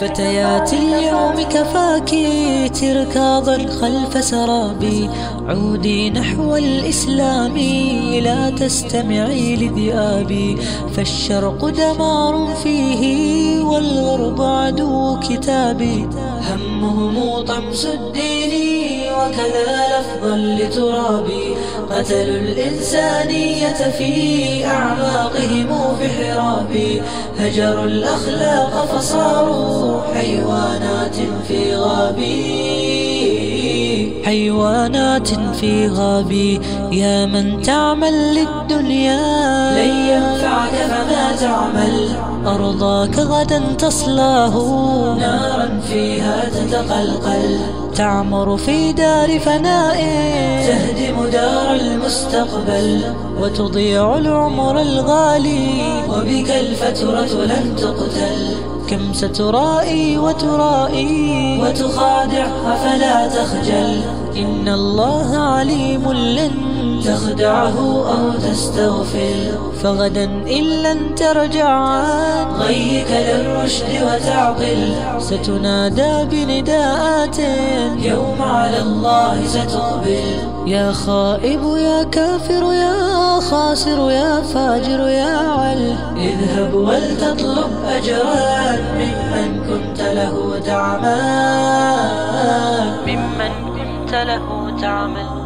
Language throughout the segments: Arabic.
فتيات اليوم كفاكي تركاضا خلف سرابي. عودي نحو الإسلام لا تستمعي لذئابي. فالشرق دمار فيه والغرب عدو كتابي. همهم طمس الدين وكذا لفظا لترابي. قتلوا الإنسانية في أعماقهم في حرابي. هجروا الأخلاق فصاروا حيوانات في غابي. حيوانات في غابي. يا من تعمل للدنيا. لن ينفعك تعمل. أرضاك غدا تصلاه. نارا فيها تتقلقل. تعمر في دار فناء. تهدم دار المستقبل. وتضيع العمر الغالي. وبك الفترة لن تقتل. كم سترائي وترائي. وتخادع أفلا تخجل. إن الله عليم لن تخدعه أو تستغفر. فغدا إن لن ترجع. عن غيك للرشد وتعقل ستنادى بنداءات. يوم على الله ستقبل. يا خائب يا كافر يا خاسر يا فاجر يا عل. اذهب ولتطلب أجرا ممن كنت له تعمل ممن كنت له تعمل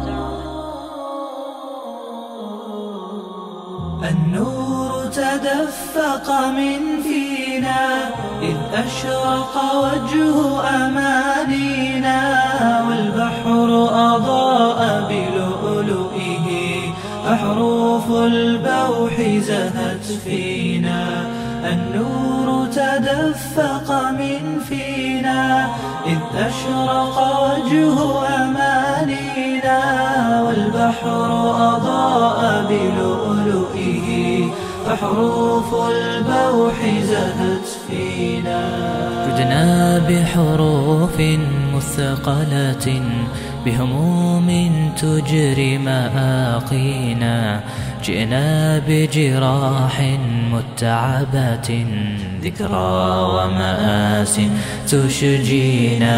النور تدفق من فينا إذ أشرق وجه أمانينا والبحر أضاء بلؤلؤه أحروف البوح زهت فينا. النور تدفق من فينا إذ أشرق وجه أمانينا والبحر أضاء بلؤلؤه. فحروف البوح زهت فينا. جدنا بحروف مثقلة بهموم تجري مآقينا. جئنا بجراح متعبة ذكرى ومآس تشجينا.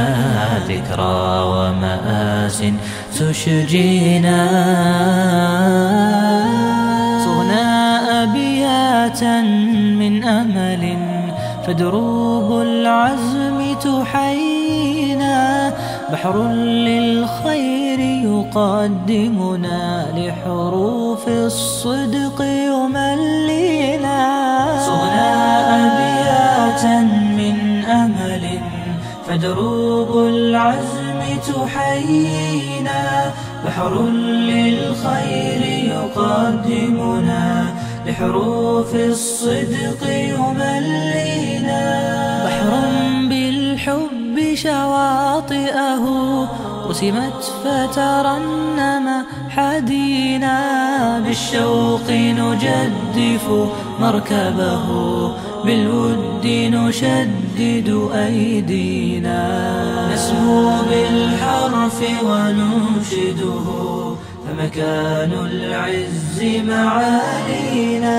ذكرى ومآس تشجينا. من أمل فدروب العزم تحيينا بحر للخير يقدمنا لحروف الصدق يملينا. صغنا أبياتا من أمل فدروب العزم تحيينا بحر للخير يقدمنا لحروف الصدق يملينا. بحر بالحب شواطئه رسمت فترنم حدينا. بالشوق نجدف مركبه بالود نشدد أيدينا. نسمو بالحرف وننشده. فمكان العز معالينا.